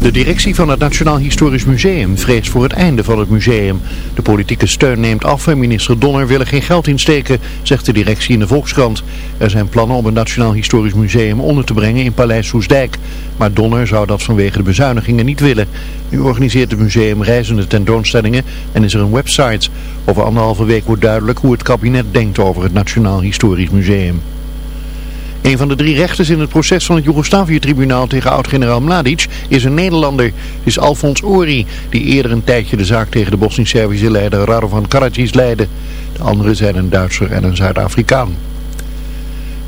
De directie van het Nationaal Historisch Museum vreest voor het einde van het museum. De politieke steun neemt af en minister Donner wil er geen geld in steken, zegt de directie in de Volkskrant. Er zijn plannen om het Nationaal Historisch Museum onder te brengen in Paleis Soesdijk. Maar Donner zou dat vanwege de bezuinigingen niet willen. Nu organiseert het museum reizende tentoonstellingen en is er een website. Over anderhalve week wordt duidelijk hoe het kabinet denkt over het Nationaal Historisch Museum. Een van de drie rechters in het proces van het Joegoslavië-tribunaal tegen oud-generaal Mladic is een Nederlander. Het is Alfons Ori, die eerder een tijdje de zaak tegen de Bosnisch-Servische leider Radovan Karadzic leidde. De anderen zijn een Duitser en een Zuid-Afrikaan.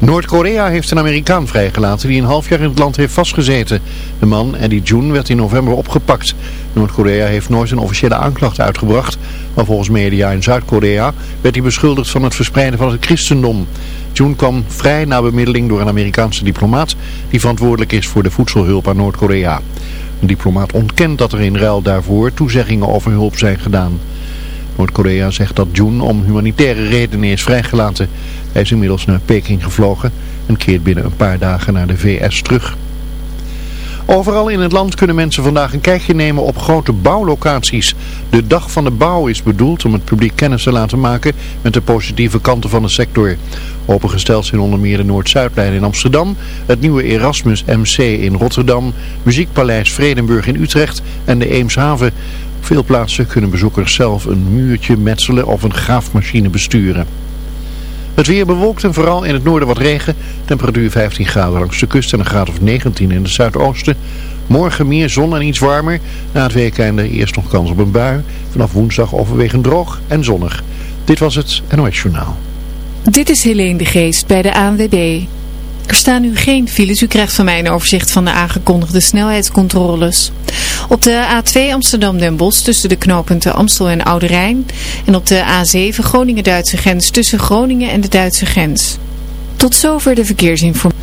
Noord-Korea heeft een Amerikaan vrijgelaten die een half jaar in het land heeft vastgezeten. De man, Eddie June, werd in november opgepakt. Noord-Korea heeft nooit een officiële aanklacht uitgebracht, maar volgens media in Zuid-Korea werd hij beschuldigd van het verspreiden van het christendom. June kwam vrij na bemiddeling door een Amerikaanse diplomaat die verantwoordelijk is voor de voedselhulp aan Noord-Korea. Een diplomaat ontkent dat er in ruil daarvoor toezeggingen over hulp zijn gedaan. Noord-Korea zegt dat June om humanitaire redenen is vrijgelaten. Hij is inmiddels naar Peking gevlogen en keert binnen een paar dagen naar de VS terug. Overal in het land kunnen mensen vandaag een kijkje nemen op grote bouwlocaties. De dag van de bouw is bedoeld om het publiek kennis te laten maken met de positieve kanten van de sector. Opengesteld zijn onder meer de Noord-Zuidlijn in Amsterdam, het nieuwe Erasmus MC in Rotterdam, Muziekpaleis Vredenburg in Utrecht en de Eemshaven. Op veel plaatsen kunnen bezoekers zelf een muurtje metselen of een graafmachine besturen. Het weer bewolkt en vooral in het noorden wat regen. Temperatuur 15 graden langs de kust en een graad of 19 in het zuidoosten. Morgen meer zon en iets warmer. Na het weekende eerst nog kans op een bui. Vanaf woensdag overwegend droog en zonnig. Dit was het NOS Journaal. Dit is Helene de Geest bij de ANWB. Er staan nu geen files. U krijgt van mij een overzicht van de aangekondigde snelheidscontroles. Op de A2 Amsterdam-Den Bosch tussen de knooppunten Amstel en Oude Rijn. En op de A7 Groningen-Duitse grens tussen Groningen en de Duitse grens. Tot zover de verkeersinformatie.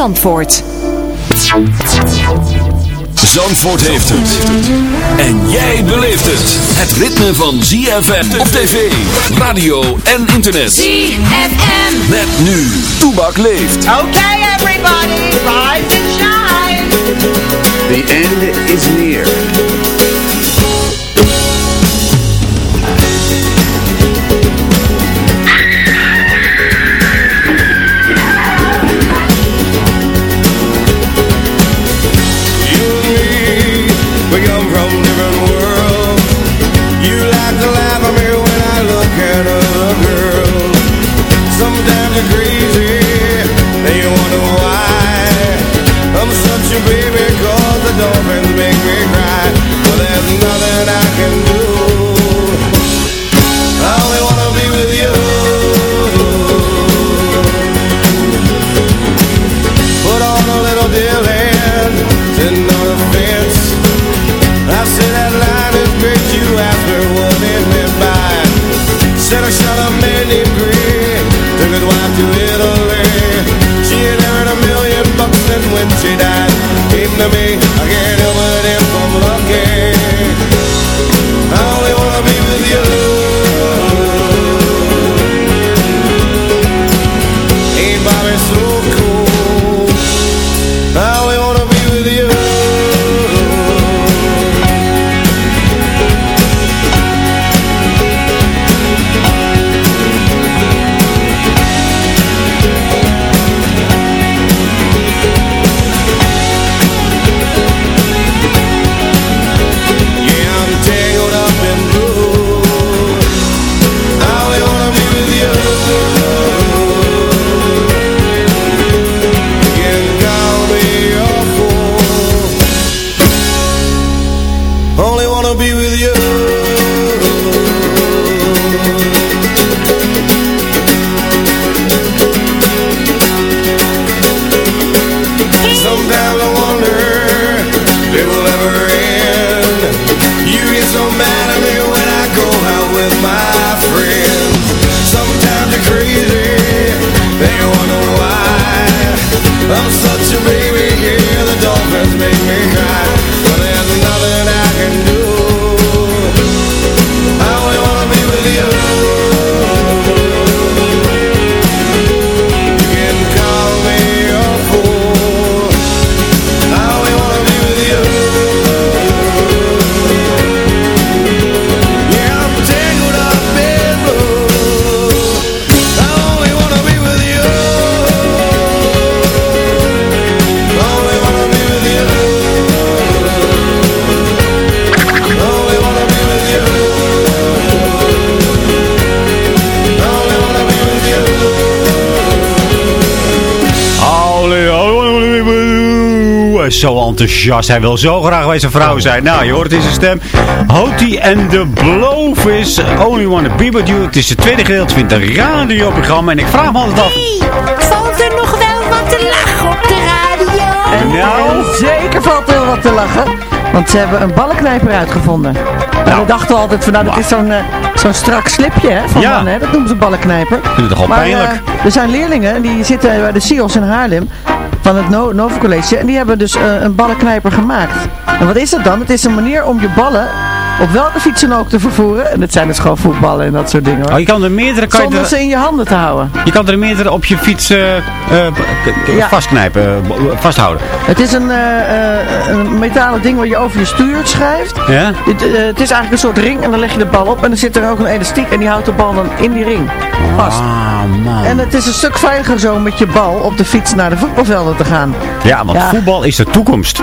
Zandvoort. Zandvoort heeft het. En jij beleeft het. Het ritme van ZFM op tv, radio en internet. ZFM. Met nu. Toebak leeft. Okay, everybody, rise and shine. The end is near. Zo enthousiast. Hij wil zo graag bij zijn vrouw zijn. Nou, je hoort het in zijn stem. Hoti en de Blovis. Only Wanna Be With You. Het is het tweede gedeelte van het radioprogramma. En ik vraag me altijd af... Valt er nog wel wat te lachen op de radio? En, Nou. zeker valt er wat te lachen. Want ze hebben een ballenknijper uitgevonden. En we dachten altijd van nou dat is zo'n eh, zo'n strak slipje hè, van Ja. mannen. Hè? Dat noemen ze ballenknijper. vind het toch wel maar, pijnlijk. eh, er zijn leerlingen die zitten bij de SIOS in Haarlem van het no Nova College. En die hebben dus eh, een ballenknijper gemaakt. En wat is dat dan? Het is een manier om je ballen op welke fiets dan ook te vervoeren. En dat zijn dus gewoon voetballen en dat soort dingen. hoor. Oh, je kan er meerdere... Kan je, Zonder er, ze in je handen te houden. je kan er meerdere op je fiets eh, eh, Ja. vastknijpen. eh, vasthouden. Het is een, een metalen ding waar je over je stuur schrijft. Ja? Het, het is eigenlijk een soort ring en dan leg je de bal op en dan zit er ook een elastiek en die houdt de bal dan in die ring vast. Ah, man. En het is een stuk veiliger zo met je bal op de fiets naar de voetbalvelden te gaan. Ja, want Ja. voetbal is de toekomst.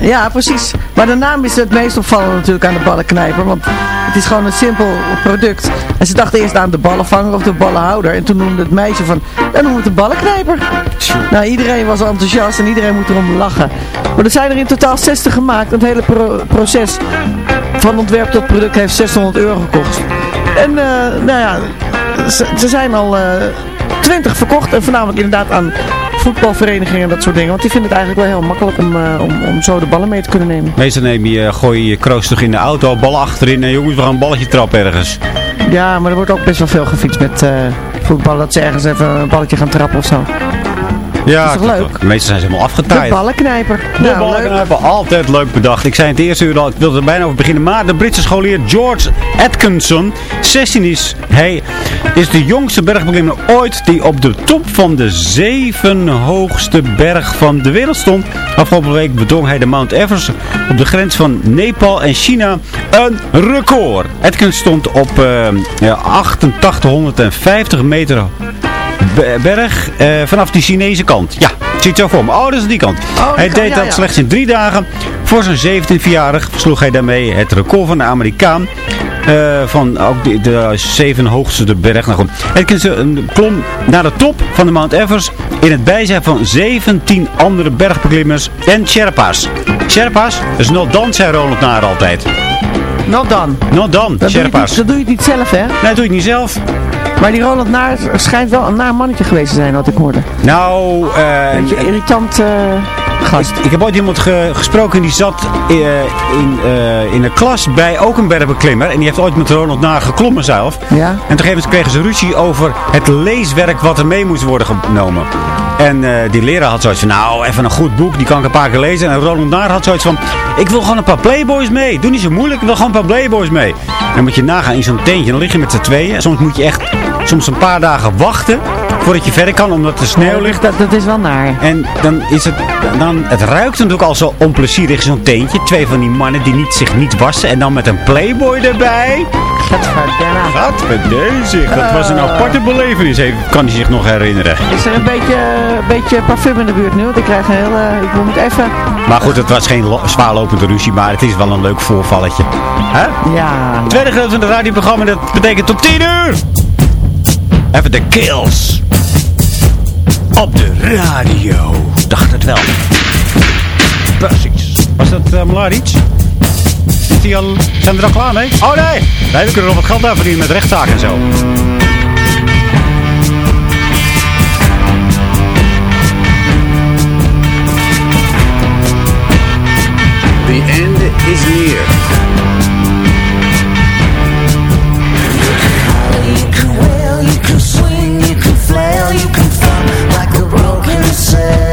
Ja, precies. Maar de naam is het meest opvallend natuurlijk aan de ballenknijper, want het is gewoon een simpel product. En ze dachten eerst aan de ballenvanger of de ballenhouder en toen noemde het meisje van, dan noemen het de ballenknijper. Nou, iedereen was enthousiast en iedereen moet erom lachen. Maar er zijn er in totaal 60 gemaakt. Het hele pro- proces van ontwerp tot product heeft 600 euro gekost. En eh, nou ja, ze, zijn al eh 20 verkocht. En voornamelijk inderdaad aan voetbalverenigingen en dat soort dingen. Want die vinden het eigenlijk wel heel makkelijk om, eh, om, om zo de ballen mee te kunnen nemen. Meestal neem je, eh, gooi je je kroos terug in de auto, bal achterin en jongens, we gaan een balletje trappen ergens. Ja, maar er wordt ook best wel veel gefietst met eh voetballen. Dat ze ergens even een balletje gaan trappen of zo. Ja, is toch klopt leuk? De meeste zijn ze helemaal De afgetaaid. ballenknijper. De Nou, ballen leuk. hebben altijd leuk bedacht. Ik zei het eerste uur al, ik wilde er bijna over beginnen. Maar de Britse scholier George Atkinson, 16 is hij, is de jongste bergbeklimmer ooit die op de top van de zeven hoogste berg van de wereld stond. Afgelopen week bedong hij de Mount Everest op de grens van Nepal en China een record. Atkinson stond op eh, ja, 8850 meter Be- berg eh, vanaf die Chinese kant. Ja, het ziet zo voor me. Oh, dat is die kant. Oh, hij deed ja, dat ja. slechts in drie dagen. Voor zijn 17-jarig versloeg hij daarmee het record van de Amerikaan. eh, van ook de, de zeven hoogste de berg. Nou goed. Eh, klom naar de top van de Mount Everest in het bijzijn van 17 andere bergbeklimmers en Sherpa's. Sherpa's? Dat is not dan, zei Ronald Naar altijd. Nou dan. Not dan, Dat doe, je Sherpa's. niet, dat doe je niet zelf, hè? Nee, dat doe je niet zelf. Maar die Ronald Naar schijnt wel een naar mannetje geweest te zijn, wat ik hoorde. Nou, eh, Beetje irritant eh, gast. Ik heb ooit iemand ge- gesproken die zat eh, in, eh, in een klas bij ook een bergbeklimmer. En die heeft ooit met Ronald na geklommen zelf. Ja. En op een gegeven moment kregen ze ruzie over het leeswerk wat er mee moest worden genomen. En eh, die leraar had zoiets van, nou, even een goed boek, die kan ik een paar keer lezen. En Ronald Naar had zoiets van, ik wil gewoon een paar playboys mee. Doe niet zo moeilijk, ik wil gewoon een paar playboys mee. En dan moet je nagaan in zo'n tentje, dan lig je met z'n tweeën. Soms moet je echt, soms een paar dagen wachten voordat je verder kan, omdat er sneeuw ligt. Dat, dat is wel naar. En dan is het, dan, het ruikt natuurlijk al zo onplezierig zo'n teentje. Twee van die mannen die niet, zich niet wassen en dan met een playboy erbij. Gadverdamme. Gadverdezig, dat was een aparte belevenis, even, kan hij zich nog herinneren. Is er een beetje, een beetje parfum in de buurt nu? Want ik krijg een heel... eh, ik moet even... Maar goed, het was geen lo- zwaarlopende ruzie, maar het is wel een leuk voorvalletje. Hè? Ja. Tweede gedeelte van het radioprogramma, dat betekent tot 10 uur. Even de kills. Op de radio. Dacht het wel. Precies. Was dat uh, Mladic? Is die al, zijn we er al klaar mee? Oh nee! Nee, we kunnen nog wat geld aan verdienen met rechtszaken en zo. The end is near. You can you can fall like a broken sail.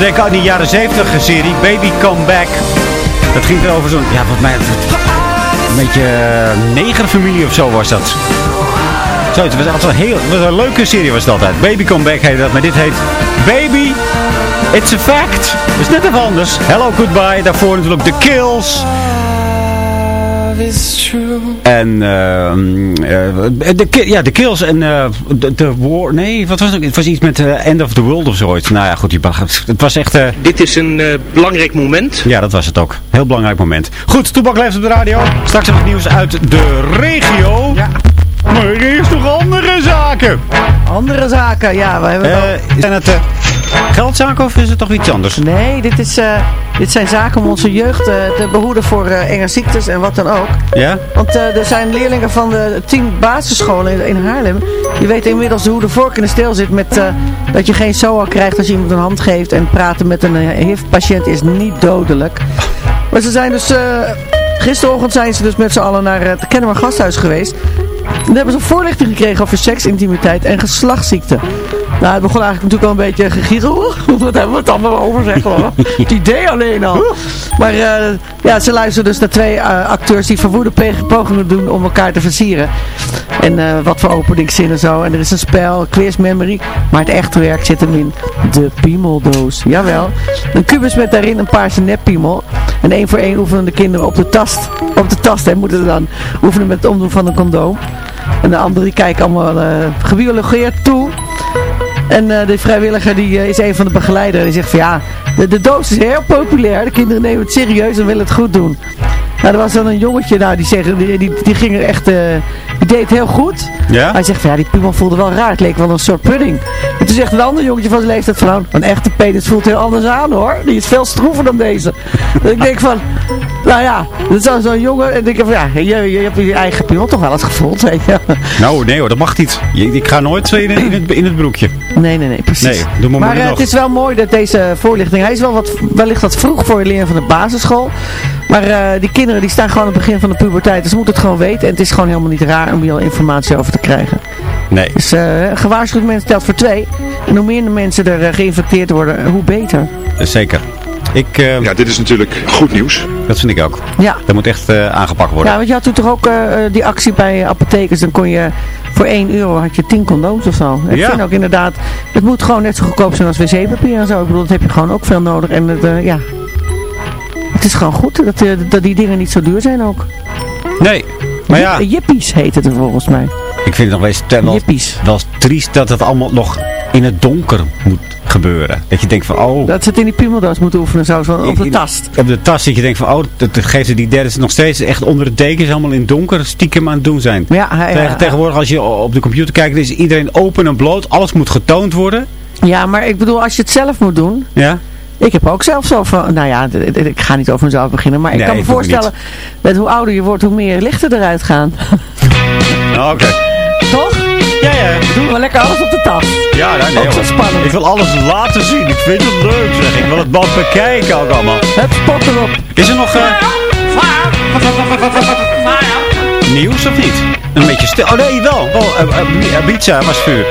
Denken aan die jaren 70 serie Baby Come Back. Dat ging er over zo'n, ja, wat mij een beetje uh, negerfamilie of zo was dat. Zo, het was altijd een heel, was een leuke serie was altijd. Baby Come Back heet dat, maar dit heet Baby It's a Fact. Dat is net even anders. Hello Goodbye, daarvoor natuurlijk The Kills. Love is true. En ehm, eh, de, ja, de Kills en eh, de, de War... Nee, wat was het? Het was iets met eh, End of the World of zoiets. Nou ja, goed, die, het was echt... eh, Dit is een eh, belangrijk moment. ja, dat was het ook. Heel belangrijk moment. Goed, Toebak leeft op de radio. Straks even het nieuws uit de regio. Ja. Maar eerst nog andere zaken. Andere zaken, ja. We hebben wel- Eh, zijn het eh, geldzaken of is het toch iets anders? Nee, dit, is, eh, dit zijn zaken om onze jeugd te behoeden voor enge ziektes en wat dan ook. Ja? Want er zijn leerlingen van de tien basisscholen in, in Haarlem. Die weten inmiddels hoe de vork in de steel zit met dat je geen SOA krijgt als je iemand een hand geeft. En praten met een HIV-patiënt is niet dodelijk. Maar ze zijn dus... gisterochtend zijn ze dus met z'n allen naar het Kennemer Gasthuis geweest. Daar hebben ze voorlichting gekregen over seks, intimiteit en geslachtsziekten. Nou, het begon eigenlijk natuurlijk al een beetje gegiegel. Wat hebben we het allemaal over, zeg hoor. Het idee alleen al. Maar eh, ja, ze luisteren dus naar twee eh, acteurs die verwoede pogingen doen om elkaar te versieren. En eh, wat voor openingszinnen zo. En er is een spel, quiz memory. Maar het echte werk zit hem in de piemeldoos. Jawel. Een kubus met daarin een paarse neppiemel. En één voor één oefenen de kinderen op de tast. Op de tast en moeten ze dan oefenen met het omdoen van een condoom. En de anderen kijken allemaal uh, gebiologeerd toe. En uh, de vrijwilliger die uh, is een van de begeleiders. Die zegt van ja, de, de doos is heel populair. De kinderen nemen het serieus en willen het goed doen. Nou, er was dan een jongetje, nou, die, zeggen, die, die, die ging er echt, uh, die deed het heel goed. Ja? Hij zegt van ja, die piemel voelde wel raar. Het leek wel een soort pudding. En toen zegt een ander jongetje van zijn leeftijd van, een echte penis voelt heel anders aan hoor. Die is veel stroever dan deze. dat ik denk van, Nou ja, dat is zo- zo'n jongen. En ik heb, ja, je, je, hebt je eigen piemel toch wel eens gevoeld, weet je. Nou, nee hoor, dat mag niet. Ik ga nooit in, in, het, in het broekje. Nee, nee, nee, precies. Nee, doe maar maar eh, het is wel mooi dat deze voorlichting, hij is wel wat, wellicht wat vroeg voor je leren van de basisschool. Maar eh, die kinderen die staan gewoon aan het begin van de puberteit, dus ze moeten het gewoon weten. En het is gewoon helemaal niet raar om hier al informatie over te krijgen. Nee. Dus een gewaarschuwd mens telt voor twee. En hoe meer de mensen er geïnfecteerd worden, hoe beter. Zeker. Ik, eh, Ja, dit is natuurlijk goed nieuws. Dat vind ik ook. Ja. Dat moet echt eh, aangepakt worden. Ja, want je had toen toch ook eh, eh, die actie bij apothekers. Dan kon je voor 1 euro had je 10 condooms of zo. Ik Ja. vind ook inderdaad, het moet gewoon net zo goedkoop zijn als wc-papier en zo. Ik bedoel, dat heb je gewoon ook veel nodig. En het, eh, ja, het is gewoon goed dat, eh, dat die dingen niet zo duur zijn ook. Nee. Maar ja, Jip- Jippies heet het er volgens mij. Ik vind het nog te- wel, triest dat het allemaal nog in het donker moet gebeuren. Dat je denkt van, oh... Dat ze het in die piemeldoos moeten oefenen, zo, zo op de tast. Op de tas dat je denkt van, oh, dat geeft ze die derde nog steeds echt onder de dekens allemaal in het donker stiekem aan het doen zijn. Ja, ja, tegenwoordig als je op de computer kijkt, is iedereen open en bloot. Alles moet getoond worden. Ja, maar ik bedoel, als je het zelf moet doen. Ja. Ik heb ook zelf zo van, nou ja, ik ga niet over mezelf beginnen. Maar ik Nee, kan me voorstellen dat hoe ouder je wordt, hoe meer lichten eruit gaan. Nou, Oké. Toch? Ja, ja. Doen we lekker alles op de tas. Ja, nou, nee, Ook zo hoor. spannend. Ik wil alles laten zien. Ik vind het leuk, zeg. Ik wil het wel bekijken ook allemaal. Het spot erop. Is er nog eh, nieuws of niet? Een beetje stil. Oh nee, wel. wel uh, uh, Ibiza was vuur.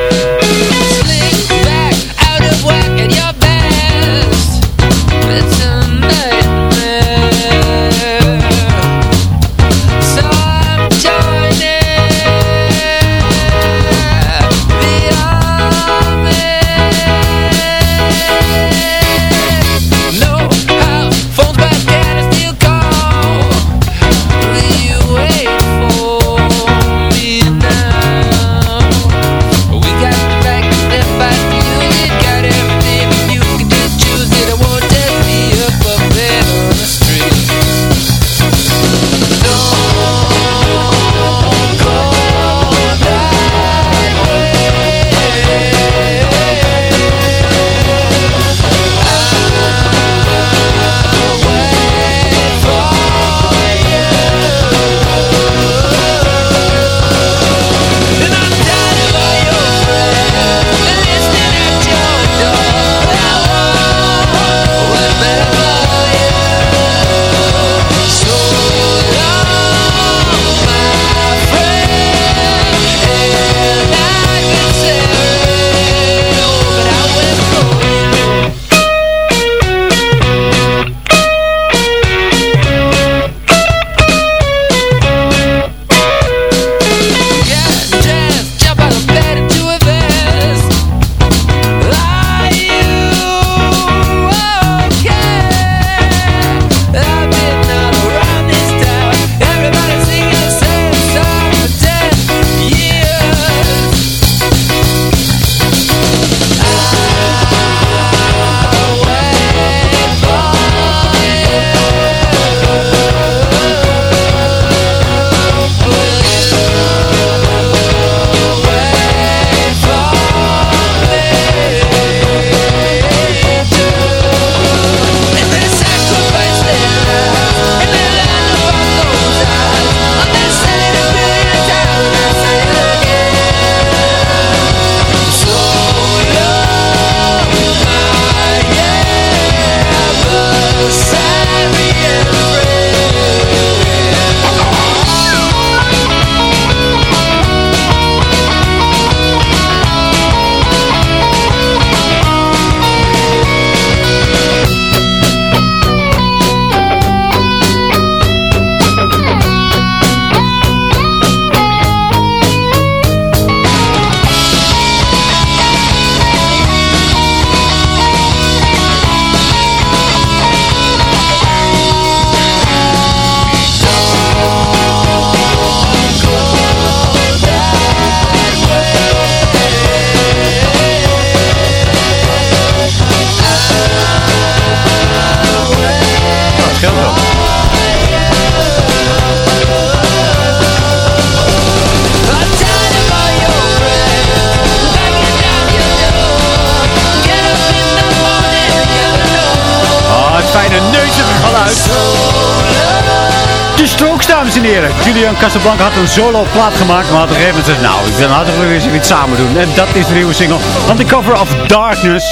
Casablanca had een solo plaat gemaakt, maar een gegeven moment zei nou, ik wil hartelijk weer eens iets samen doen. En dat is de nieuwe single, On the Cover of Darkness.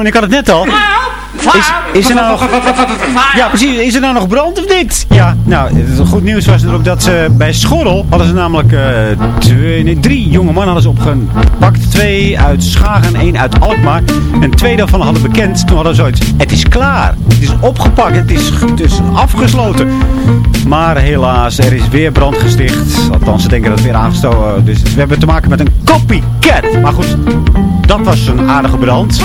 En ik had het net al. Is, is er nou nog... Ja, precies. Is er nou nog brand of niet? Ja, nou, het goed nieuws was er ook dat ze bij Schorrel hadden ze namelijk eh, twee, nee, drie jonge mannen hadden ze opgepakt. Twee uit Schagen en één uit Alkmaar. En twee daarvan hadden bekend. Toen hadden ze zoiets. Het is klaar. Het is opgepakt. Het is, het is afgesloten. Maar helaas, er is weer brand gesticht. Althans, ze denken dat het weer aangestoken Dus we hebben te maken met een copycat. Maar goed, dat was een aardige brand.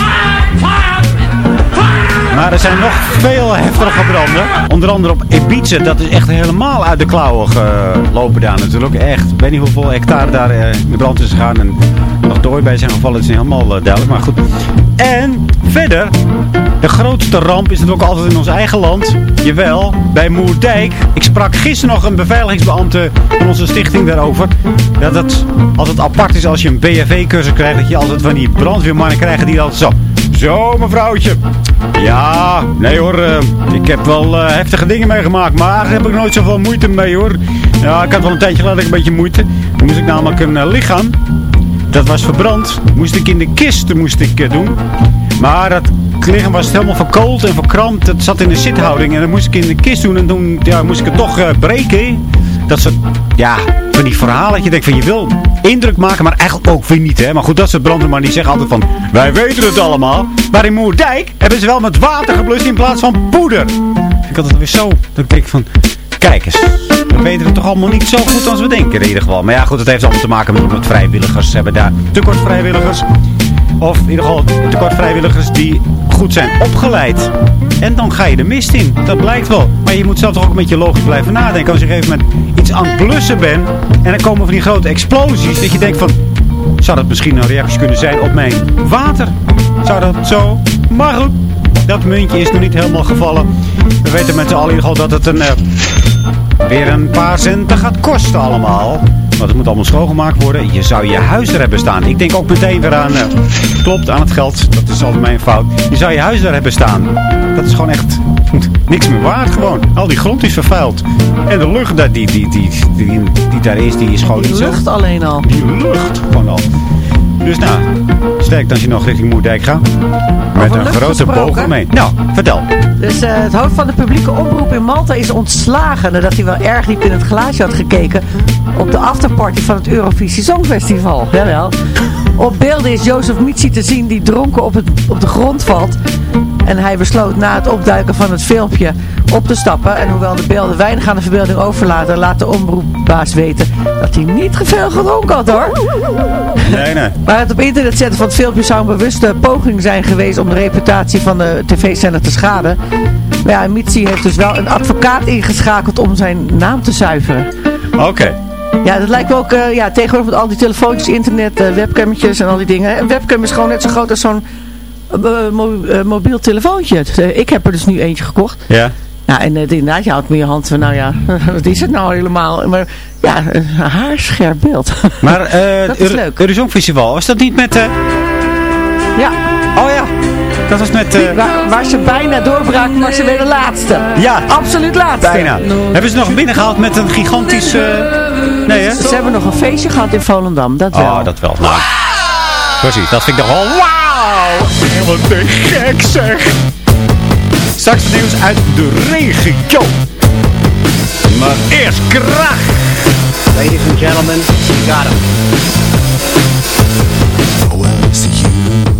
Maar er zijn nog veel heftige branden. Onder andere op Ibiza. Dat is echt helemaal uit de klauwen gelopen daar natuurlijk. Echt. Ik weet niet hoeveel hectare daar eh, in brand is gegaan. En nog dooi bij zijn gevallen. Het is niet helemaal eh, duidelijk. Maar goed. En verder. De grootste ramp is natuurlijk altijd in ons eigen land. Jawel, bij Moerdijk. Ik sprak gisteren nog een beveiligingsbeambte van onze stichting daarover. Dat het altijd apart is als je een BFV-cursus krijgt. Dat je altijd van die brandweermannen krijgt die altijd zo... Zo, mevrouwtje. Ja, nee hoor. eh, ik heb wel eh, heftige dingen meegemaakt. Maar eigenlijk heb ik nooit zoveel moeite mee hoor. Ja, ik had wel een tijdje geleden een beetje moeite. Toen moest ik namelijk een eh, lichaam. Dat was verbrand. Moest ik in de kist moest ik, doen. Maar dat lichaam was helemaal verkoold en verkrampt. Het zat in een zithouding. En dat moest ik in de kist doen. En toen ja, moest ik het toch breken. Dat soort, ja, van die verhalen. Dat je denkt van je wil indruk maken, maar eigenlijk ook weer niet. Hè? Maar goed, dat soort brandweermannen die zeggen altijd van, wij weten het allemaal. Maar in Moerdijk hebben ze wel met water geblust in plaats van poeder. Ik had het weer zo. Dat ik denk van, kijk eens. We weten het toch allemaal niet zo goed als we denken in ieder geval. Maar ja goed, het heeft allemaal te maken met, vrijwilligers. Ze hebben daar tekort vrijwilligers. Of in ieder geval tekort vrijwilligers die goed zijn opgeleid. En dan ga je de mist in. Dat blijkt wel. Maar je moet zelf toch ook een beetje logisch blijven nadenken. Als je op een gegeven moment iets aan het blussen bent. En dan komen van die grote explosies. Dat je denkt van... Zou dat misschien een reactie kunnen zijn op mijn water? Zou dat zo? Maar goed. Dat muntje is nog niet helemaal gevallen. We weten met z'n allen in ieder geval dat het een... eh, weer een paar centen gaat kosten allemaal. Want het moet allemaal schoongemaakt worden. Je zou je huis er hebben staan. Ik denk ook meteen weer aan... eh, klopt, aan het geld. Dat is altijd mijn fout. Je zou je huis er hebben staan. Dat is gewoon echt niks meer waard gewoon. Al die grond is vervuild. En de lucht daar, die, die, die, die, die daar is, die is gewoon Die niet zo... lucht alleen al. Die lucht gewoon al. Dus nou, sterk als je nog richting Moerdijk gaat. Met een grote boog mee. Nou, vertel. Dus eh, het hoofd van de publieke omroep in Malta is ontslagen nadat hij wel erg diep in het glaasje had gekeken op de afterparty van het Eurovisie Songfestival. Jawel. Op beelden is Jozef Mitsi te zien die dronken op, het, op de grond valt. En hij besloot na het opduiken van het filmpje op te stappen. En hoewel de beelden weinig aan de verbeelding overlaten, laat de omroepbaas weten dat hij niet veel gedronken had hoor. Nee, nee. Maar het op internet zetten van het filmpje zou een bewuste poging zijn geweest om de reputatie van de tv-zender te schaden. Maar ja, Mitsi heeft dus wel een advocaat ingeschakeld om zijn naam te zuiveren. Oké. Ja, dat lijkt me ook eh, ja, tegenwoordig met al die telefoontjes, internet, eh, webcammetjes en al die dingen. Een webcam is gewoon net zo groot als zo'n mobiel telefoontje. Dus, eh, ik heb er dus nu eentje gekocht. Ja. Ja, en eh, inderdaad, je houdt met je hand van, nou ja, wat is het nou helemaal? Maar ja, een haarscherp beeld. Maar eh Dat is leuk. Festival, was dat niet met... eh ja. Oh ja, dat was met... eh Waar, waar ze bijna doorbraken, maar ze werden laatste. Ja. Absoluut laatste. bijna. Hebben ze nog binnengehaald met een gigantisch... eh, Nee hè? Ze hebben nog een feestje gehad in Volendam, dat wel. Oh, dat wel. Nou, precies, dat vind ik nog wel... Wauw! Helemaal te gek zeg! Straks het nieuws uit de regio. Maar eerst kracht! Ladies and gentlemen, you got him. Well,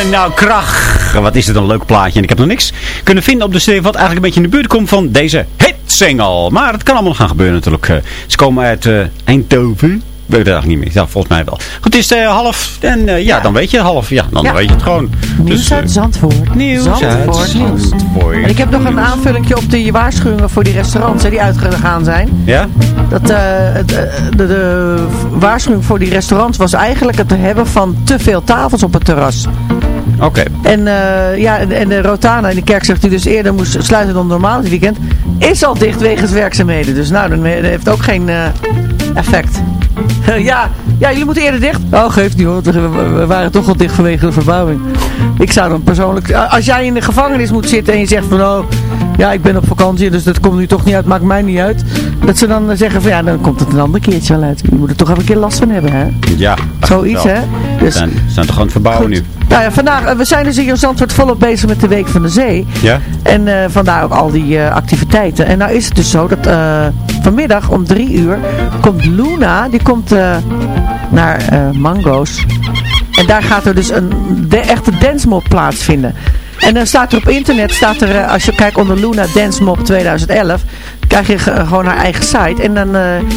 Nou kracht. Wat is het een leuk plaatje. En ik heb nog niks kunnen vinden op de CD wat eigenlijk een beetje in de buurt komt van deze hitsingle. Maar het kan allemaal gaan gebeuren natuurlijk. Eh, Ze komen uit eh, Eindhoven. Weet ik het eigenlijk niet meer. Ja, volgens mij wel. Goed, het is eh, half. En eh, ja, dan weet je het half. Ja, dan Ja. weet je het gewoon. Nieuws Dus, eh, uit Zandvoort. Nieuws uit Zandvoort nieuws. Zandvoort. En ik heb nog een aanvullingje op de waarschuwingen voor die restaurants hè, die uitgegaan zijn. Ja? Dat, eh, het, eh, de, de waarschuwing voor die restaurants was eigenlijk het hebben van te veel tafels op het terras. Oké. En, eh, ja, en, en de Rotana in de kerk zegt die dus eerder moest sluiten dan normaal dit weekend, is al dicht wegens werkzaamheden. Dus nou, dan heeft ook geen eh, effect. ja, ja, jullie moeten eerder dicht. Oh, geeft niet hoor, we, waren toch al dicht vanwege de verbouwing. Ik zou dan persoonlijk, als jij in de gevangenis moet zitten en je zegt van oh, ja, ik ben op vakantie, dus dat komt nu toch niet uit, maakt mij niet uit. Dat ze dan zeggen van ja, dan komt het een ander keertje wel uit. Je moet er toch even een keer last van hebben, hè? Ja. Zoiets, wel. hè? Dus- zijn, we zijn toch aan het verbouwen nu. Nou ja, vandaag, eh, we zijn dus in Zandvoort volop bezig met de Week van de Zee. Ja? En eh, vandaar ook al die eh, activiteiten. En nou is het dus zo dat eh, vanmiddag om drie uur komt Luna, die komt eh, naar eh, Mango's. En daar gaat er dus een de, echte dance mob plaatsvinden. En dan staat er op internet, staat er, eh, als je kijkt onder Luna Dance Mob 2011, krijg je ge- gewoon haar eigen site. En dan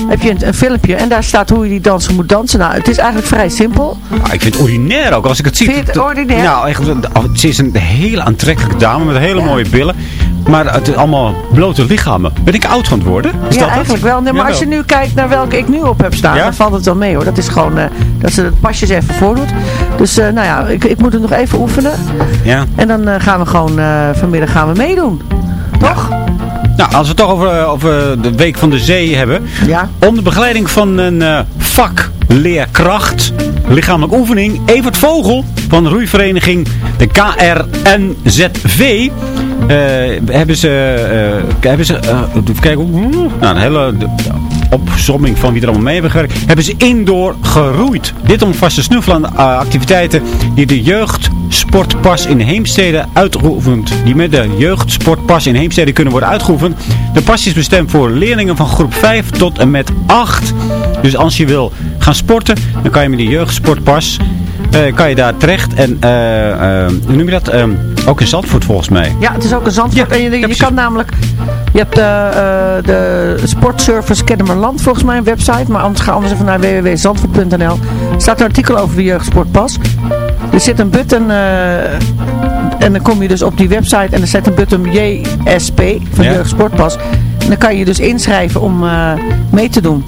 heb je een, een filmpje en daar staat hoe je die dansen moet dansen. Nou, het is eigenlijk vrij simpel. Nou, ik vind het ordinair ook. Als ik het zie. Vind je het ordinair? Nou, echt, ze is een hele aantrekkelijke dame met hele mooie billen. Maar het is allemaal blote lichamen. Ben ik oud gaan worden? Is ja, dat het? eigenlijk wel. Nee, maar als je nu kijkt naar welke ik nu op heb staan, Ja? dan valt het wel mee hoor. Dat is gewoon eh, dat ze het pasjes even voordoet. Dus eh, nou ja, ik, ik moet het nog even oefenen. Ja. En dan eh, gaan we gewoon eh, vanmiddag gaan we meedoen. Toch? Nou, als we het toch over, over de Week van de Zee hebben. Ja. Onder begeleiding van een eh, vakleerkracht, lichamelijke oefening, Evert Vogel van de roeivereniging de KRNZV. eh, hebben ze, eh, hebben ze hoe- nou, een hele opzomming van wie er allemaal mee hebben gewerkt, hebben ze indoor geroeid. Dit om vast te eh, activiteiten die de jeugdsportpas in Heemstede uitgeoefend. Die met de jeugdsportpas in Heemstede kunnen worden uitgeoefend. De pas is bestemd voor leerlingen van groep 5 tot en met 8. Dus als je wil gaan sporten, dan kan je met die jeugdsportpas eh, kan je daar terecht. En eh, eh, hoe noem je dat? Ehm, ook in Zandvoort volgens mij. Ja, het is ook een zandvoort. en je, je kan namelijk... Je hebt eh, de Sportservice Kennemerland volgens mij een website. Maar anders ga anders even naar www.zandvoort.nl. Er staat een artikel over de jeugdsportpas. Er zit een button... en dan kom je dus op die website. En er zit een button JSP van Ja. jeugdsportpas. En dan kan je je dus inschrijven om mee te doen.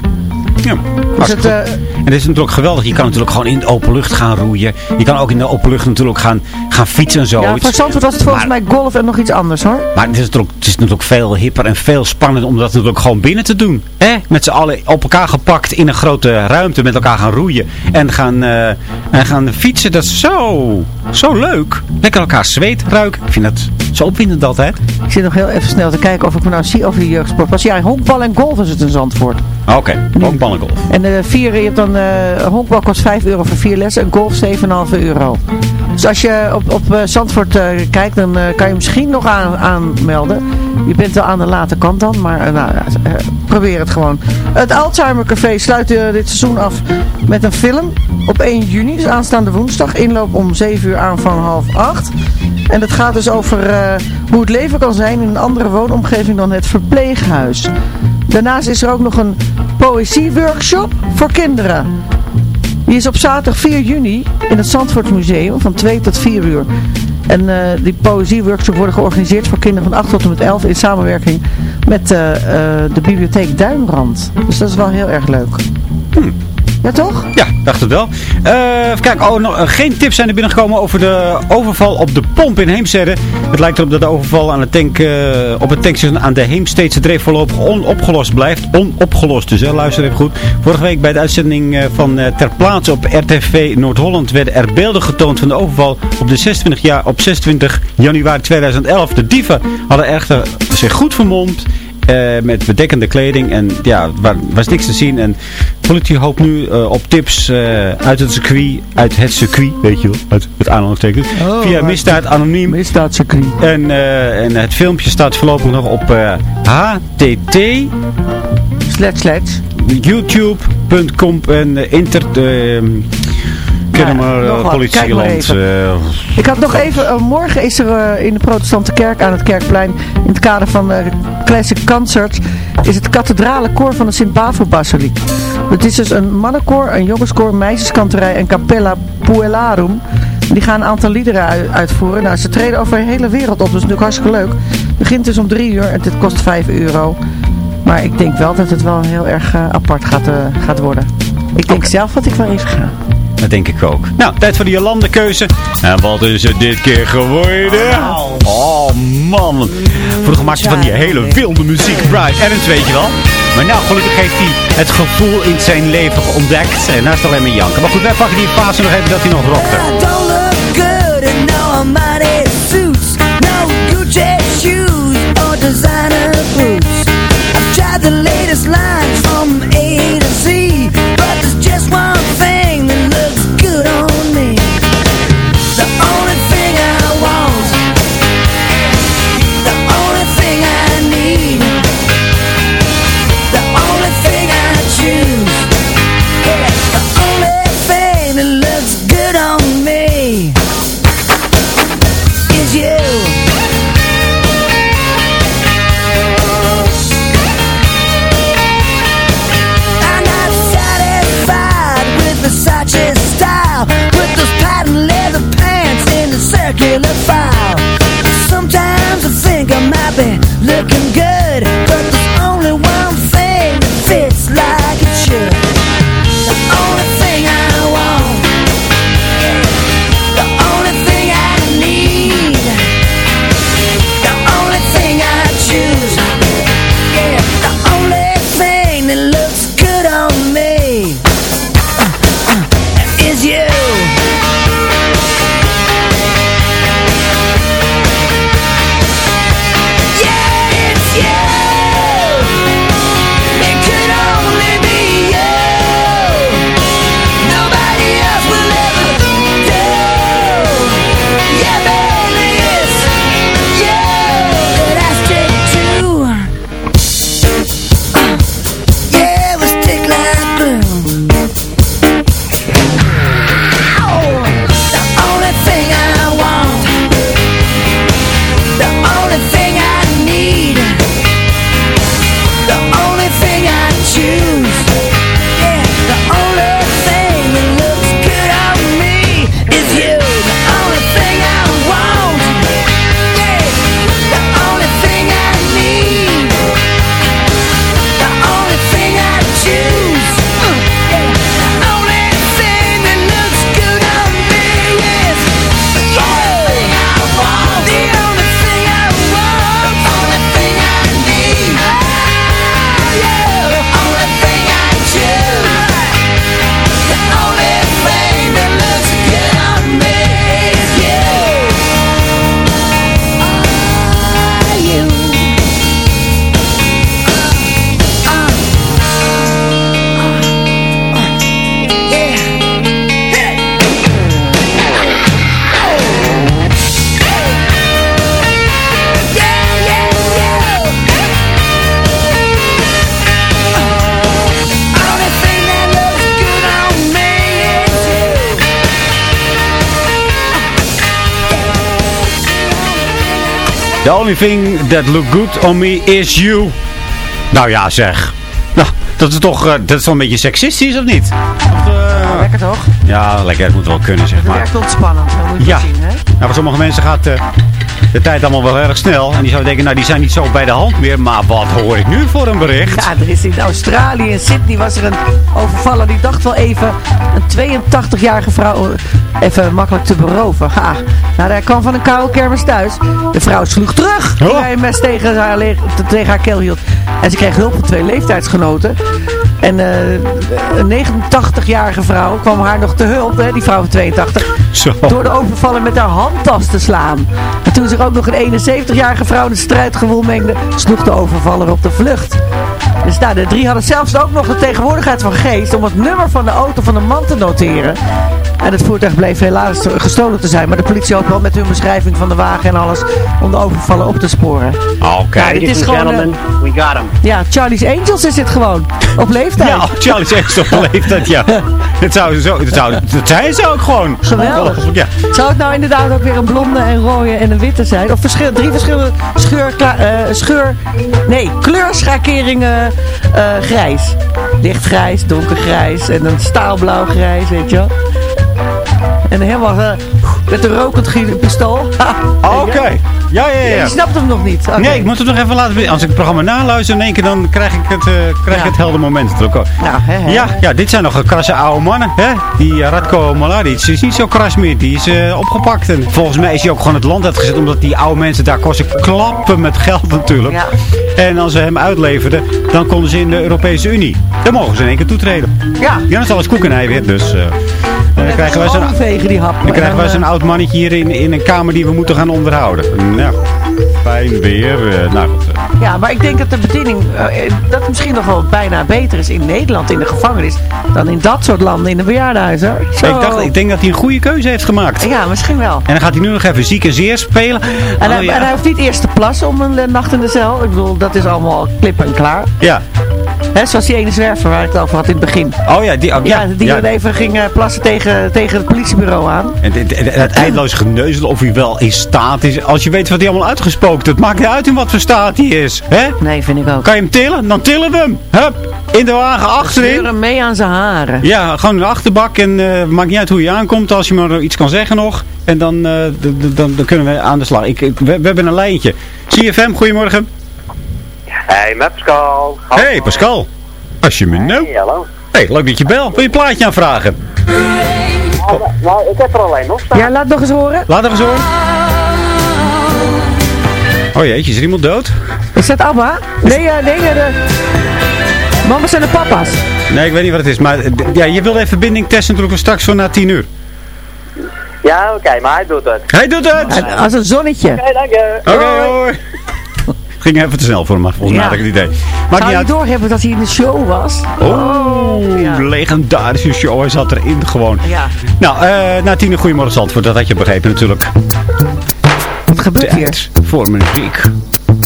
Ja, het, eh, en het is natuurlijk geweldig. Je kan natuurlijk gewoon in de open lucht gaan roeien. Je kan ook in de open lucht natuurlijk gaan, gaan fietsen en zo. ja, voor Zandvoort was het volgens mij golf en nog iets anders hoor. Maar het is, natuurlijk, het is natuurlijk veel hipper en veel spannender om dat natuurlijk gewoon binnen te doen. hè? Met z'n allen op elkaar gepakt in een grote ruimte met elkaar gaan roeien. En gaan, eh, en gaan fietsen. Dat is zo, zo leuk. Lekker elkaar zweet ruiken. Ik vind dat zo opwindend altijd. Ik zit nog heel even snel te kijken of ik me nou zie over die jeugdsportpas. Ja, honkbal en golf is het in Zandvoort. Oké, ook En de vier, je hebt dan, eh honkbal kost 5 euro voor vier lessen en golf 7,5 euro. Dus als je op, op eh, Zandvoort eh, kijkt, dan eh, kan je misschien nog aan, aanmelden. Je bent wel aan de late kant dan, maar eh, nou, eh, probeer het gewoon. Het Alzheimer Café sluit eh, dit seizoen af met een film op 1 juni, dus aanstaande woensdag. Inloop om 7 uur aan van half 8. En dat gaat dus over eh, hoe het leven kan zijn in een andere woonomgeving dan het verpleeghuis. Daarnaast is er ook nog een poëzieworkshop voor kinderen. Die is op zaterdag 4 juni in het Zandvoortsmuseum van 2 tot 4 uur. En eh, die poëzieworkshop worden georganiseerd voor kinderen van 8 tot en met 11 in samenwerking met eh, eh, de bibliotheek Duinrand. Dus dat is wel heel erg leuk. Ja toch? Ja, dacht het wel. Eh even kijken. Oh, nog, eh, geen tips zijn er binnengekomen over de overval op de pomp in Heemstede. Het lijkt erop dat de overval aan het tank, eh, op het tankstation aan de Heemsteedse dreef voorlopig onopgelost blijft. Onopgelost dus, luister even goed. Vorige week bij de uitzending eh, van eh, Ter Plaatse op RTV Noord-Holland werden er beelden getoond van de overval op, de 26 jaar, op 26 januari 2011. De dieven hadden echter zich goed vermomd. Eh, met bedekkende kleding en ja, er wa- was niks te zien. En de politie hoopt nu eh, op tips eh, uit het circuit, uit het circuit, weet je wel, uit het aanhalingstekens. Oh, via misdaad anoniem. Misdaadcircuit. En, eh, en het filmpje staat voorlopig nog op HTT, Slash slash. youtube.com en inter... nog uh, wat. politieland. Eh, Ik had nog even, eh, morgen is er eh, in de protestante kerk aan het Kerkplein, in het kader van eh, Classic Concerts, is het kathedrale koor van de Sint-Bavo-basiliek. Het is dus een mannenkoor, een jongenskoor, meisjeskanterij en Capella Puellarum. Die gaan een aantal liederen ui- uitvoeren. Nou, ze treden over de hele wereld op, dus natuurlijk hartstikke leuk. Het begint dus om drie uur en het kost 5 euro. Maar ik denk wel dat het wel heel erg eh, apart gaat, eh, gaat worden. Ik denk zelf dat ik wel even ga. Dat denk ik ook. Nou, tijd voor de Jolande keuze. En wat is het dit keer geworden? Oh man. Vroeger maakte van die hele wilde muziek. Brian Adams, weet je wel. Maar nou, gelukkig heeft hij het gevoel in zijn leven ontdekt. En daar is het alleen maar janken. Maar goed, wij pakken die fase nog even dat hij nog rockte. designer boots. I've tried the latest lines from A The only thing that look good on me is you. Nou ja, zeg. Nou, dat is toch, eh, dat is wel een beetje seksistisch, of niet? lekker toch? Ja, lekker. Het moet wel kunnen, zeg Het maar. werkt ontspannend, dat moet je Ja. zien, hè? Nou, voor sommige mensen gaat eh, de tijd allemaal wel erg snel. En die zouden denken, nou, die zijn niet zo bij de hand meer. Maar wat hoor ik nu voor een bericht? Ja, er is in Australië, in Sydney, was er een overvaller. Die dacht wel even een 82-jarige vrouw even makkelijk te beroven. Ha. Nou, hij kwam van een koude kermis thuis. De vrouw sloeg terug toen hij een mes tegen haar, tegen haar keel hield. En ze kreeg hulp van twee leeftijdsgenoten. En eh, een 89-jarige vrouw kwam haar nog te hulp, hè, die vrouw van 82. Zo. Door de overvaller met haar handtas te slaan. En toen zich ook nog een 71-jarige vrouw in het strijdgewoel mengde, sloeg de overvaller op de vlucht. Dus nou, de drie hadden zelfs ook nog de tegenwoordigheid van geest om het nummer van de auto van de man te noteren. En het voertuig bleef helaas gestolen te zijn. Maar de politie ook wel met hun beschrijving van de wagen en alles om de overvallen op te sporen. Oké. Nou, dit is gewoon... eh, gentlemen, we got him. ja, Charlie's Angels is dit gewoon. Op leeftijd. Ja, Charlie zegt toch op leeftijd, ja. Het zou zo, het zou, dat zijn ze ook gewoon. Geweldig. Ja. Zou het nou inderdaad ook weer een blonde, en rode en een witte zijn? Of verschil, drie verschillende scheur, eh, scheur, nee, kleurschakeringen eh, grijs. Lichtgrijs, donkergrijs en een staalblauw grijs, weet je wel. En helemaal eh, met een rokend pistool. Oké. Ja, ja, ja. Je snapt hem nog niet. Nee, ik moet het nog even laten. Als ik het programma naluister in één keer, dan krijg ik het, eh, krijg Ja. het helder moment. ook al. Nou, hè. Ja, ja, dit zijn nog een krasse oude mannen. Hè? Die eh, Radko Mladic is niet zo kras meer. Die is eh, opgepakt. En volgens mij is hij ook gewoon het land uitgezet. Omdat die oude mensen daar kosten klappen met geld natuurlijk. Ja. En als ze hem uitleverden, dan konden ze in de Europese Unie. Dan mogen ze in één keer toetreden. Ja. Ja, dan is alles koek en ei weer. Dus eh, dan. Dan krijgen wij zo'n oud mannetje hier in, in een kamer die we moeten gaan onderhouden. Nou, fijn weer. eh, nou goed. eh. Ja, maar ik denk dat de bediening, eh, dat misschien nog wel bijna beter is in Nederland in de gevangenis dan in dat soort landen in de bejaardenhuizen. Zo. Ik, dacht, ik denk dat hij een goede keuze heeft gemaakt. Ja, misschien wel. En dan gaat hij nu nog even ziek en zeer spelen. En, hij, Oh, ja. en hij hoeft niet eerst te plassen om een nacht in de cel. Ik bedoel, dat is allemaal klip en klaar. Ja. Hè, zoals die ene zwerver waar ik het over had in het begin. Oh ja, die, oh, Ja, ja, die ja. even ging eh, plassen tegen, tegen het politiebureau aan. En het, het, het eindeloos geneuzel of hij wel in staat is. Als je weet wat hij allemaal uitgespookt heeft. Maakt niet uit in wat voor staat hij is. Hè? Nee, vind ik ook. Kan je hem tillen? Dan tillen we hem. Hup. In de wagen achterin. hem mee aan zijn haren. Ja, gewoon in de achterbak. En eh, maakt niet uit hoe je aankomt. Als je maar iets kan zeggen nog. En dan, eh, dan, dan kunnen we aan de slag. Ik, ik- we, we hebben een lijntje. CFM, goedemorgen. Hey, met Pascal. Hey Pascal. Als je me nou... Hey, hallo. Hey, leuk dat je belt. Wil je een plaatje aanvragen? Oh, nou, ik heb er alleen nog staan. Ja, laat nog eens horen. Laat nog eens horen. Oh jeetje, is er iemand dood? Is dat Abba? Nee, eh, nee, nee, de... Mama's en de papa's. Nee, ik weet niet wat het is. Maar eh, ja, je wil even verbinding testen natuurlijk voor straks voor na 10 uur. Ja, oké, maar hij doet het. Hij doet het! Als een zonnetje. Oké, dank je. Oké, hoi. Ging even te snel voor me, volgens mij Ja. had ik het idee. Maakt Zou niet doorhebben dat hij in de show was? Oh, ja. legendarische show. Hij zat erin gewoon. Ja. Nou, eh na tien goedemorgen Zandvoort. Dat had je begrepen natuurlijk. Wat gebeurt hier? Voor muziek.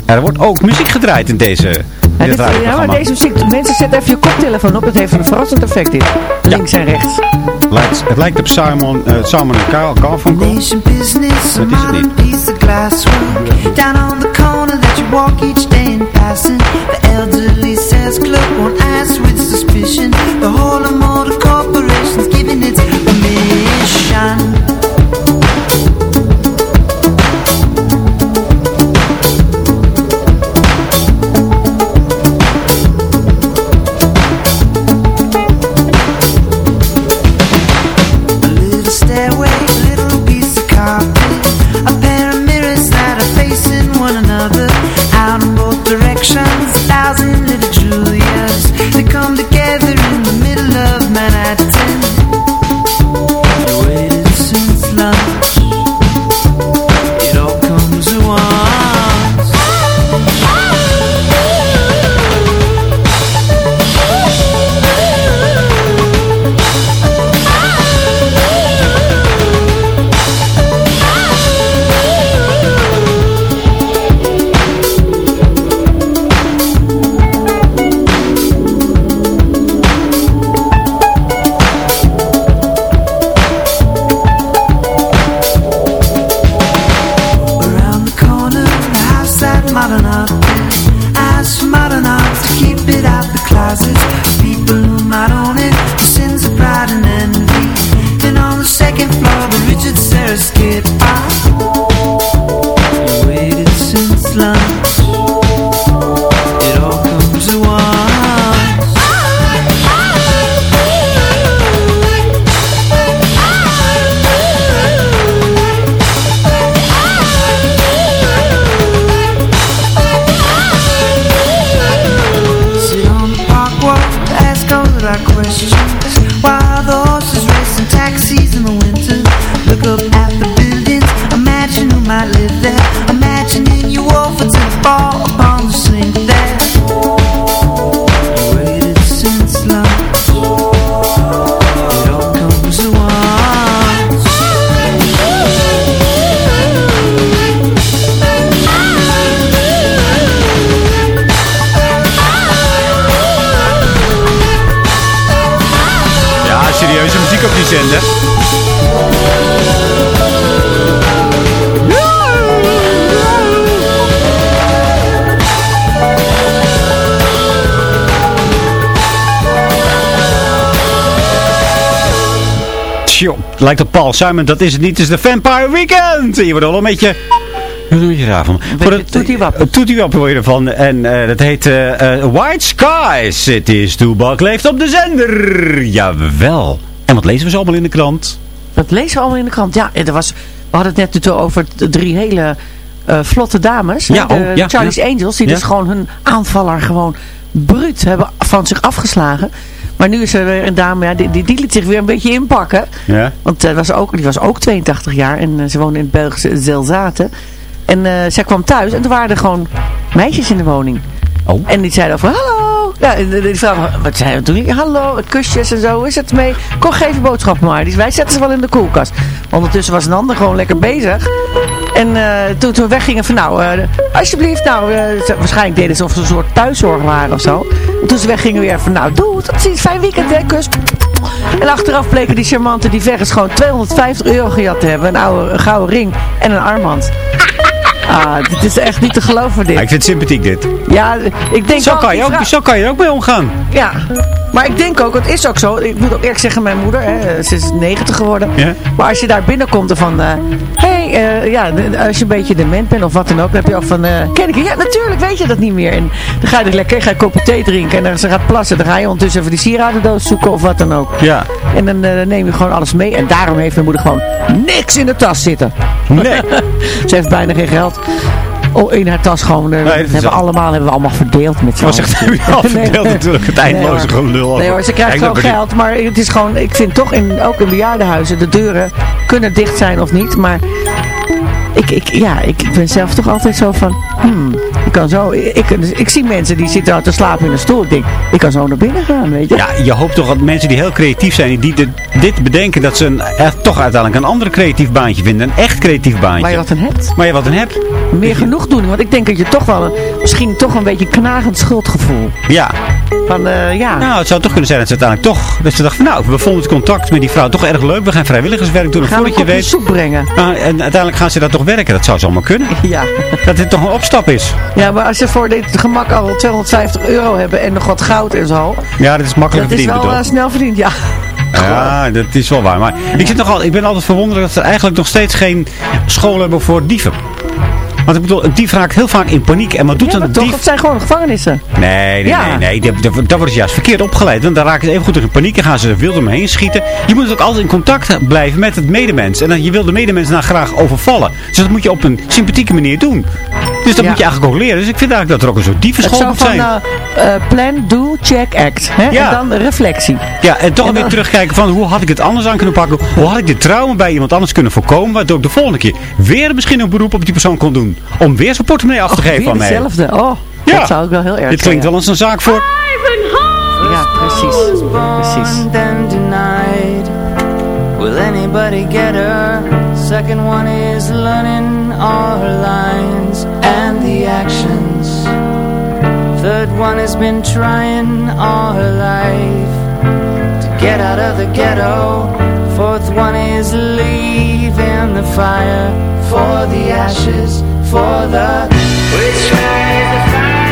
Er wordt ook muziek gedraaid in deze in Ja, dit ja, maar deze muziek, mensen zetten even je koptelefoon op. Het heeft een verrassend effect dit. Links en rechts. Lijkt- het lijkt op Simon, eh, Simon en Carl Garfunkel. Dat is het niet. Walk each day in passing. The elderly says club on eyes with suspicion. The whole lijkt op Paul Simon, dat is het niet. Het is de Vampire Weekend. Je wordt al een beetje... Wat doe je daarvan? Toetiewap. word je ervan. En eh, dat heet eh, eh, White Skies. Het is Toebak leeft op de zender. Jawel. En wat lezen we zo allemaal in de krant? Dat lezen we allemaal in de krant. Ja, er was, we hadden het net over drie hele vlotte dames. hè, Ja, de, oh, ja, Charlie's ja. Angels. Die dus gewoon hun aanvaller gewoon bruut hebben van zich afgeslagen. Maar nu is er weer een dame, ja, die, die, die liet zich weer een beetje inpakken. Ja. Want eh, was ook, die was ook 82 jaar en eh, ze woonde in het Belgische Zelzaten. En eh, zij kwam thuis en er waren er gewoon meisjes in de woning. Oh. En die zeiden over, hallo. Ja, en die vrouw, wat zei je toen? Hallo, kusjes en zo, is het mee? Kom, geef je boodschappen maar. Die, wij zetten ze wel in de koelkast. Ondertussen was een ander gewoon lekker bezig. En eh, toen, toen we weggingen van, nou, eh, alsjeblieft, nou, eh, waarschijnlijk deden ze of ze een soort thuiszorg waren of zo. En toen ze weggingen weer van, nou, doe, tot ziens, fijn weekend, hè, kus. En achteraf bleken die charmante die is gewoon 250 euro gejat te hebben. Een oude een gouden ring en een armband. Ah, dit is echt niet te geloven dit. Ja, ik vind het sympathiek dit. Ja, ik denk Zo kan, je ook, zo kan je er ook mee omgaan. Ja, maar ik denk ook, het is ook zo. Ik moet ook eerlijk zeggen, mijn moeder, hè, ze is 90 geworden. Ja. Maar als je daar binnenkomt en van, hé, hey, eh, ja, als je een beetje dement bent of wat dan ook, dan heb je ook van, eh, ken ik je? Ja, natuurlijk weet je dat niet meer. En dan ga je er lekker, ga je een kopje thee drinken en dan ze gaat plassen. Dan ga je ondertussen even die sieradendoos zoeken of wat dan ook. Ja. En dan eh, neem je gewoon alles mee. En daarom heeft mijn moeder gewoon niks in de tas zitten. Nee. Ze heeft bijna geen geld. Oh, in haar tas gewoon. eh, dat is hebben, we allemaal, hebben we allemaal verdeeld met z'n Oh, zegt allen. u al Nee. verdeeld natuurlijk. Het eindeloze Nee, gelul. Nee hoor, ze krijgt gewoon dat- geld. Maar het is gewoon, ik vind toch, in, ook in bejaardenhuizen, de deuren kunnen dicht zijn of niet. Maar ik, ik, ja, ik, ik ben zelf toch altijd zo van, hmm, ik kan zo, ik, ik, ik zie mensen die zitten al te slapen in een stoel. Ik denk, ik kan zo naar binnen gaan, weet je. Ja, je hoopt toch dat mensen die heel creatief zijn, die dit, dit bedenken, dat ze een, echt toch uiteindelijk een ander creatief baantje vinden. Een echt creatief baantje. Waar je wat aan hebt. Waar je wat aan hebt. Meer genoegdoening. Want ik denk dat je toch wel, een, misschien toch een beetje een knagend schuldgevoel. Ja. Van, eh, ja. Nou, het zou toch kunnen zijn dat ze uiteindelijk toch, dat ze dachten nou, we vonden het contact met die vrouw toch erg leuk. We gaan vrijwilligerswerk doen. En Gaan we je een weet, soep brengen. Ah, en uiteindelijk gaan ze dat toch werken. Dat zou zomaar kunnen. Ja. Dat dit toch een opstap is. Ja, maar als ze voor dit gemak al 250 euro hebben en nog wat goud en zo. Ja, dat is makkelijk Dat is wel eh, snel verdiend, ja. Ja, dat is wel waar. Maar ik, zit nogal, ik ben altijd verwonderd dat ze eigenlijk nog steeds geen school hebben voor dieven. Want ik bedoel, een dief raakt heel vaak in paniek. En wat doet Ja, een toch, dief? het zijn gewoon gevangenissen. Nee, nee, Ja. nee, nee. Daar, daar, daar worden ze juist verkeerd opgeleid. Want dan raken ze even goed in paniek en gaan ze er wild omheen schieten. Je moet ook altijd in contact blijven met het medemens. En dan, je wil de medemens nou graag overvallen. Dus dat moet je op een sympathieke manier doen. Dus dat Ja. moet je eigenlijk ook leren. Dus ik vind eigenlijk dat er ook een soort Het dievenschool moet van zijn. eh, eh, plan, do, check, act. Hè? Ja. En dan reflectie. Ja, en toch En weer dan- terugkijken van hoe had ik het anders aan kunnen pakken? Hoe had ik dit trauma bij iemand anders kunnen voorkomen? Waardoor ik de volgende keer weer misschien een beroep op die persoon kon doen. Om weer zijn portemonnee af te geven Weer aan mij. hetzelfde. Oh, Ja. dat zou ik wel heel erg Dit klinkt wel als een zaak voor... Ja, precies. Precies. Will anybody get her? Second one is learning all her lines and the actions. Third one has been trying all her life to get out of the ghetto. Fourth one is leaving the fire for the ashes, for the which way the fire?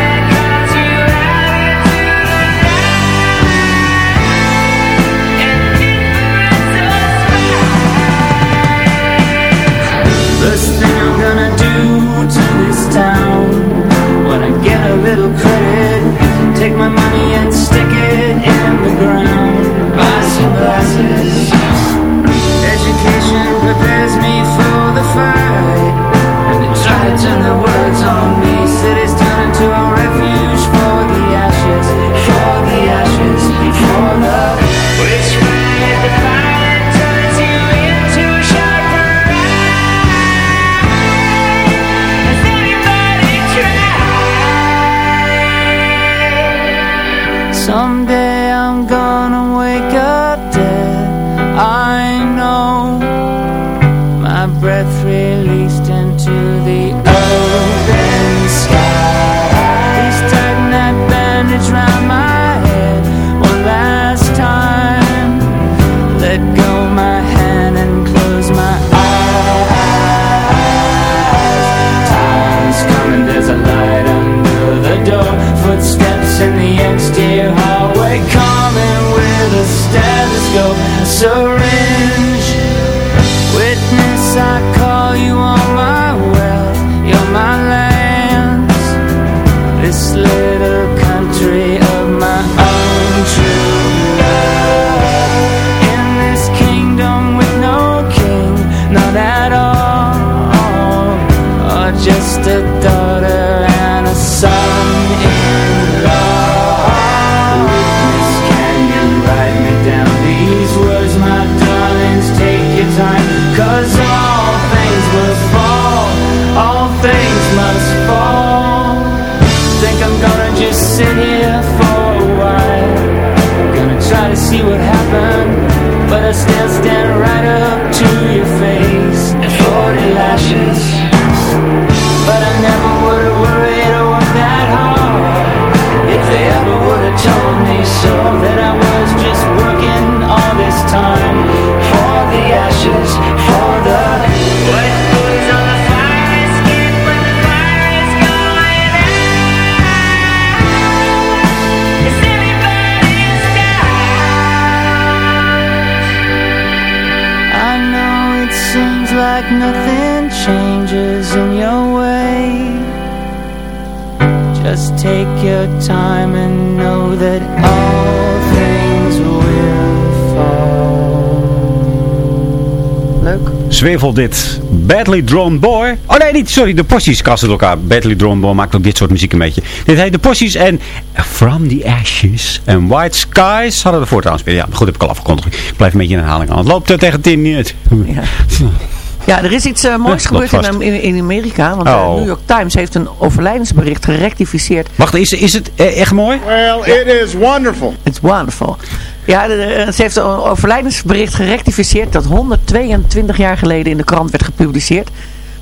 Little credit. Take my money and stick it in the ground. Buy some glasses. Education prepares me for the fight. And they try to turn the words on Leuk. Zwevel dit. Badly Drawn Boy. Oh nee, niet. Sorry. De Possies kasten elkaar. Badly Drawn Boy maakt ook dit soort muziek een beetje. Dit heet de Possies en From the Ashes en White Skies hadden we voor trouwens weer. Ja, goed heb ik al afgekondigd. Ik blijf een beetje in herhaling aan. Het loopt eh, tegen 10 minuten. Ja. Ja, er is iets eh, moois gebeurd in, in, in Amerika. Want de Oh. New York Times heeft een overlijdensbericht gerectificeerd. Wacht, is, is het eh, echt mooi? Well, it is wonderful. It's wonderful. Ja, de- ze heeft een overlijdensbericht gerectificeerd dat 122 jaar geleden in de krant werd gepubliceerd.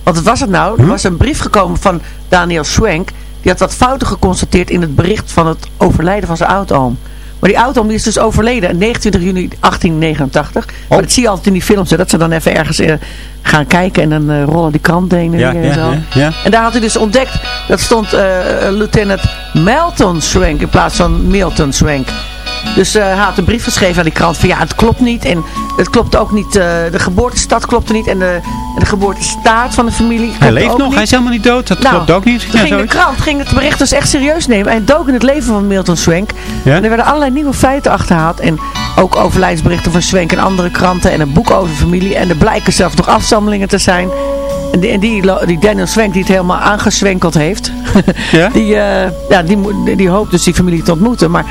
Want wat was het nou? Er was een brief gekomen van Daniel Schwenk. Die had wat fouten geconstateerd in het bericht van het overlijden van zijn oudoom. Maar die oudoom die is dus overleden op 29 juni 1889. Maar dat zie je altijd in die films. Hè, dat ze dan even ergens eh, gaan kijken en dan eh, rollen die krant heen en Ja, weer ja, en zo. ja. En daar had hij dus ontdekt, dat stond eh, lieutenant Melton Schwenk in plaats van Milton Schwenk. Dus eh, hij had een brief geschreven aan die krant van ja, het klopt niet. En het klopt ook niet, eh, de geboortestad klopte niet. En de, en de geboortestaat van de familie Hij leeft ook nog, niet. hij is helemaal niet dood. Dat Nou, klopt ook niet. Toen Ja, ging de krant ging het bericht dus echt serieus nemen. En dook in het leven van Milton Swank. Ja? En er werden allerlei nieuwe feiten achterhaald. En ook overlijdensberichten van Swank en andere kranten. En een boek over familie. En er blijken zelfs nog afstammelingen te zijn. En die, die, die Daniel Swank die het helemaal aangeswenkeld heeft. Ja? die, eh, ja, die, die hoopt dus die familie te ontmoeten. Maar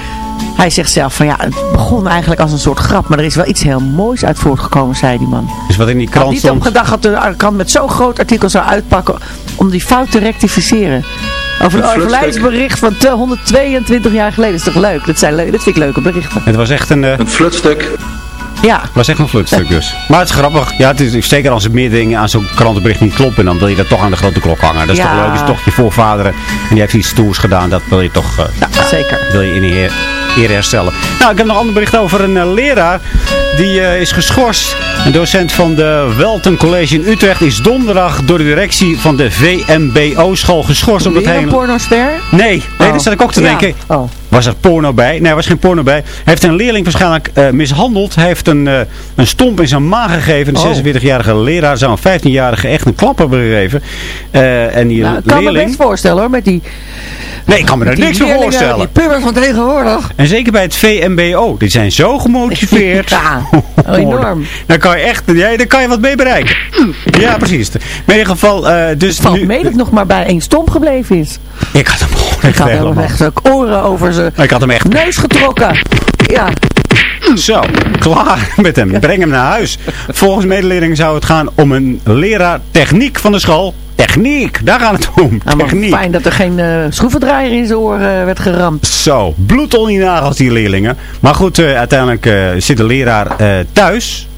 hij zegt zelf van ja, het begon eigenlijk als een soort grap. Maar er is wel iets heel moois uit voortgekomen, zei die man. Dus wat in die Ik had krant gedacht dat de krant met zo'n groot artikel zou uitpakken om die fout te rectificeren. Over een overlijdensbericht van te- 122 jaar geleden. Dat is toch leuk? Dat, zijn leuk, dat vind ik leuke berichten. Het was echt een... een flutstuk. Ja. Het was echt een flutstuk dus. Maar het is grappig. Ja, het is zeker als er meer dingen aan zo'n krantenbericht niet kloppen. Dan wil je dat toch aan de grote klok hangen. Dat is Ja. toch leuk. is toch je voorvader. En die heeft iets stoers gedaan. Dat wil je toch... eh, Ja, zeker. wil je in eer, eer herstellen. Nou, ik heb nog een ander bericht over een eh, leraar. Die eh, is geschorst. Een docent van de Welten College in Utrecht is donderdag door de directie van de VMBO-school geschorst. Omdat hij een pornoster? Nee, nee Oh. daar zat ik ook te Ja. denken. Oh. Was er porno bij? Nee, er was geen porno bij. Hij heeft een leerling waarschijnlijk eh, mishandeld. Hij heeft een, een stomp in zijn maag gegeven. De Oh. 46-jarige leraar zou een 15-jarige echt een klap hebben gegeven. En die Nou, ik kan me best voorstellen hoor, met die... Nee, ik kan me daar niks van leerlingen, voorstellen. Die pubers van tegenwoordig. En zeker bij het VMBO. Die zijn zo gemotiveerd. Ja, enorm. Dan kan je echt, ja, daar kan je wat mee bereiken. Ja, precies. Maar in ieder geval, eh, dus Valt nu... mee dat nog maar bij één stomp gebleven is. Ik had hem gewoon Ik had hem echt ook oren over zijn Ik had hem echt neus getrokken. Ja. Zo, klaar met hem. Breng hem naar huis. Volgens medeleerlingen zou het gaan om een leraar techniek van de school. Techniek, daar gaat het om. Nou, maar Techniek. fijn dat er geen eh, schroevendraaier in zijn oor eh, werd geramd. Zo, bloed onder die nagels die leerlingen. Maar goed, eh, uiteindelijk zit de leraar thuis.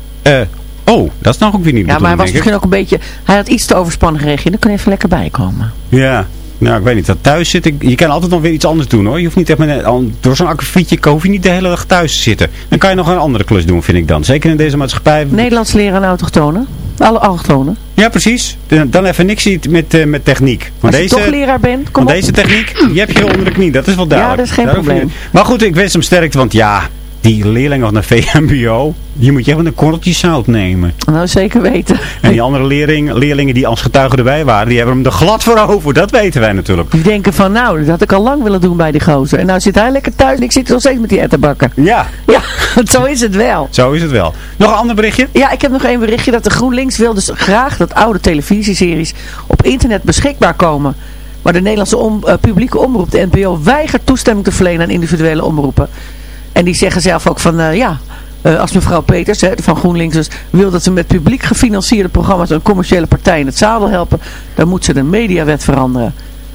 Oh, dat is nog ook weer niet Ja, maar hij was misschien ook een beetje... Hij had iets te overspannen gereageerd. Dan kan hij even lekker bijkomen. Ja, nou ik weet niet. Dat thuis zitten, je kan altijd nog weer iets anders doen hoor. Je hoeft niet echt met een, door zo'n akkefietje hoef je niet de hele dag thuis te zitten. Dan kan je nog een andere klus doen, vind ik dan. Zeker in deze maatschappij. Nederlands leren aan autochtonen. Alle allochtonen. Ja, precies. Dan even niks ziet met, eh, met techniek. Maar Als je deze, toch leraar bent, kom op. deze techniek, die heb je onder de knie. Dat is wel duidelijk. dat is geen je probleem. Maar goed, ik wens hem sterkte, want ja, die leerlingen van de VMBO, die moet je even een korreltje zout nemen. Nou, zeker weten. En die andere leerling, leerlingen die als getuigen erbij waren, die hebben hem er glad voor over. Dat weten wij natuurlijk. Die denken van, nou, dat had ik al lang willen doen bij die gozer. En nou zit hij lekker thuis en ik zit nog steeds met die etterbakken. Ja. Ja, zo is het wel. Zo is het wel. Nog een ander berichtje? Ja, ik heb nog één berichtje dat de GroenLinks wil dus graag dat oude televisieseries op internet beschikbaar komen. Maar de Nederlandse om- eh, publieke omroep, de NPO, weigert toestemming te verlenen aan individuele omroepen. En die zeggen zelf ook van, eh, ja, eh, als mevrouw Peters hè, van GroenLinks dus wil dat ze met publiek gefinancierde programma's een commerciële partij in het zadel helpen, dan moet ze de mediawet veranderen.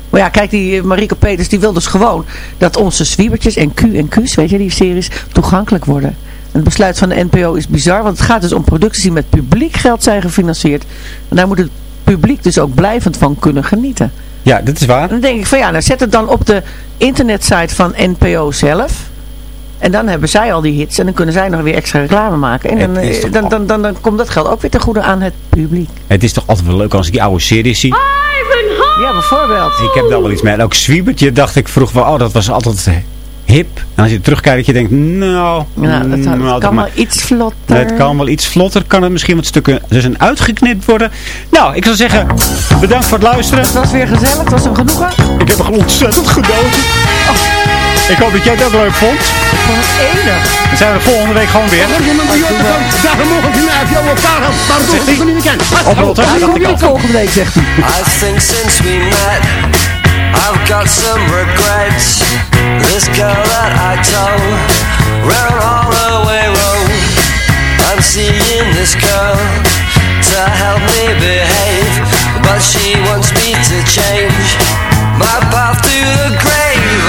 Maar ja, kijk, die eh, Marieke Peters die wil dus gewoon dat onze zwiebertjes en Q en Q's, weet je, die series, toegankelijk worden. En het besluit van de NPO is bizar, want het gaat dus om producties die met publiek geld zijn gefinancierd. En daar moet het publiek dus ook blijvend van kunnen genieten. Ja, dat is waar. Dan denk ik van ja, nou zet het dan op de internetsite van NPO zelf. En dan hebben zij al die hits en dan kunnen zij nog weer extra reclame maken. En dan, eh, dan, dan, dan, dan komt dat geld ook weer ten goede aan het publiek. Het is toch altijd wel leuk als ik die oude series zie. Ja, bijvoorbeeld. Ik heb daar wel iets mee. En ook Zwiebertje dacht ik vroeg wel, oh dat was altijd hip. En als je terugkijkt dat je denkt, nou, Ja, het, het nou, kan maar- wel iets vlotter. Het kan wel iets vlotter. Kan het misschien wat stukken dus een uitgeknipt worden. Nou, ik zou zeggen, bedankt voor het luisteren. Het was weer gezellig, het was een genoegen. Ik heb er ontzettend genoten. Ik hoop dat jij het ook leuk vond. Van het ene. Dan zijn we volgende week gewoon weer. Volgende week, zegt hij. I think since we met, I've got some regrets. This girl that I told, round Holloway Road. I'm seeing this girl to help me behave, but she wants me to change my path to the grave.